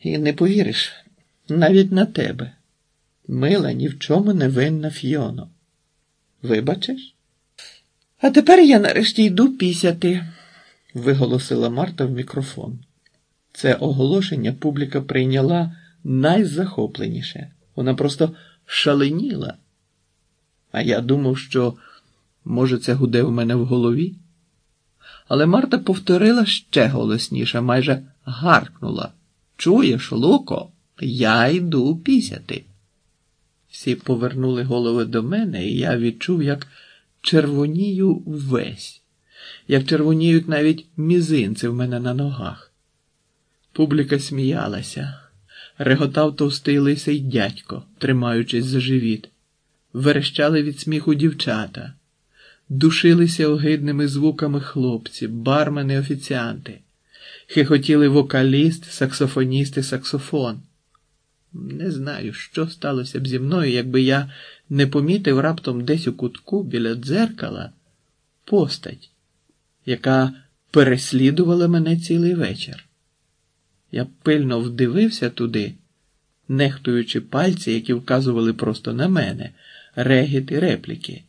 І не повіриш, навіть на тебе. Мила ні в чому не винна Фьоно. Вибачиш? А тепер я нарешті йду пісяти, виголосила Марта в мікрофон. Це оголошення публіка прийняла найзахопленіше. Вона просто шаленіла. А я думав, що, може, це гуде в мене в голові. Але Марта повторила ще голосніше, майже гаркнула. Чуєш, Луко, я йду пісяти. Всі повернули голови до мене, і я відчув, як червонію весь, як червоніють навіть мізинці в мене на ногах. Публіка сміялася, реготав товстий лисий дядько, тримаючись за живіт, верещали від сміху дівчата, душилися огидними звуками хлопці, бармени, офіціанти, хихотіли вокаліст, саксофоніст і саксофон. Не знаю, що сталося б зі мною, якби я не помітив раптом десь у кутку біля дзеркала постать, яка переслідувала мене цілий вечір. Я пильно вдивився туди, нехтуючи пальці, які вказували просто на мене, регіт і репліки.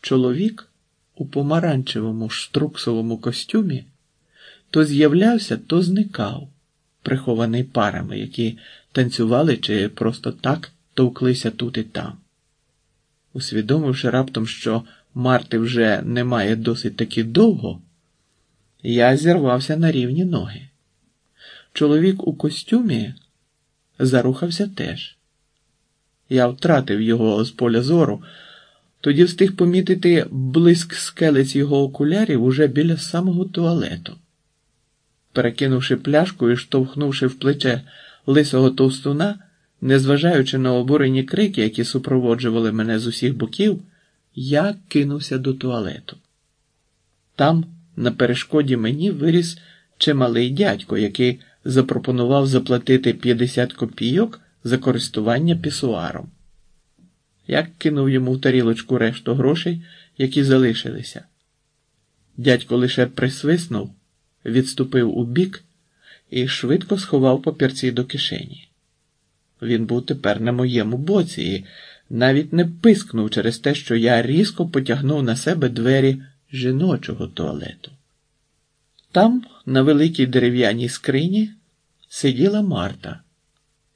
Чоловік у помаранчевому штруксовому костюмі то з'являвся, то зникав, прихований парами, які танцювали чи просто так товклися тут і там. Усвідомивши раптом, що Марти вже немає досить таки довго, я зірвався на рівні ноги. Чоловік у костюмі зарухався теж. Я втратив його з поля зору, тоді встиг помітити блиск скелець його окулярів уже біля самого туалету. Перекинувши пляшку і штовхнувши в плече лисого товстуна, незважаючи на обурені крики, які супроводжували мене з усіх боків, я кинувся до туалету. Там, на перешкоді мені, виріс чималий дядько, який запропонував заплатити 50 копійок за користування пісуаром. Я кинув йому в тарілочку решту грошей, які залишилися. Дядько лише присвиснув, відступив у бік і швидко сховав папірці до кишені. Він був тепер на моєму боці і навіть не пискнув через те, що я різко потягнув на себе двері жіночого туалету. Там, на великій дерев'яній скрині, сиділа Марта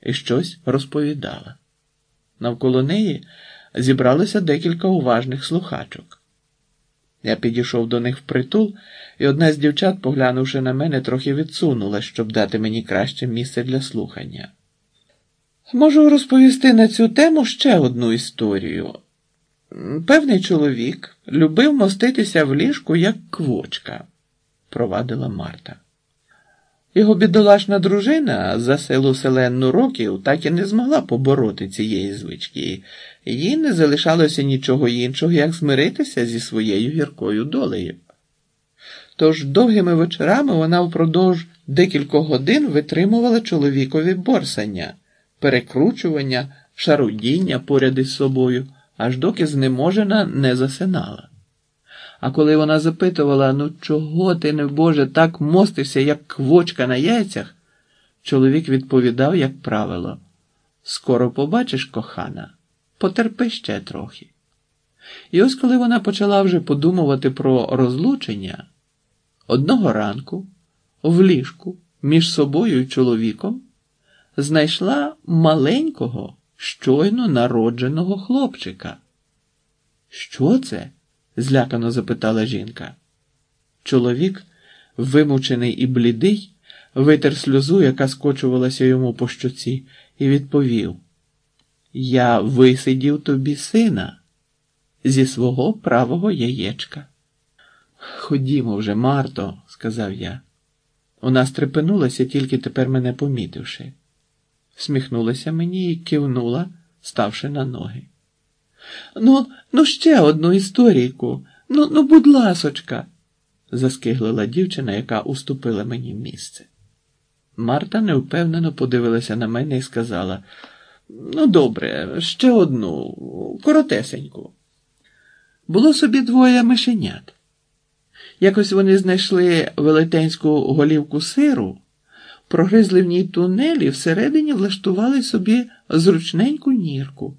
і щось розповідала. Навколо неї зібралося декілька уважних слухачок. Я підійшов до них впритул, і одна з дівчат, поглянувши на мене, трохи відсунула, щоб дати мені краще місце для слухання. Можу розповісти на цю тему ще одну історію. Певний чоловік любив моститися в ліжку як квочка, провадила Марта. Його бідолашна дружина за силу селенну років так і не змогла побороти цієї звички, їй не залишалося нічого іншого, як змиритися зі своєю гіркою долею. Тож довгими вечорами вона впродовж декількох годин витримувала чоловікові борсання, перекручування, шарудіння поряд із собою, аж доки знеможена не засинала. А коли вона запитувала, ну чого ти, не Боже, так мостився, як квочка на яйцях, чоловік відповідав, як правило, скоро побачиш, кохана, потерпи ще трохи. І ось коли вона почала вже подумувати про розлучення, одного ранку в ліжку між собою і чоловіком знайшла маленького, щойно народженого хлопчика. Що це? Злякано запитала жінка. Чоловік, вимучений і блідий, витер сльозу, яка скочувалася йому по щоці, і відповів: Я висидів тобі сина зі свого правого яєчка. Ходімо вже, Марто, сказав я. Вона стрепенулася, тільки тепер мене помітивши. Всміхнулася мені і кивнула, ставши на ноги. Ну, ну, ще одну історійку. Ну, ну, будь ласочка, заскиглила дівчина, яка уступила мені місце. Марта невпевнено подивилася на мене і сказала: Ну, добре, ще одну, коротесеньку. Було собі двоє мишенят. Якось вони знайшли велетенську голівку сиру, прогризли в ній тунелі, всередині влаштували собі зручненьку нірку.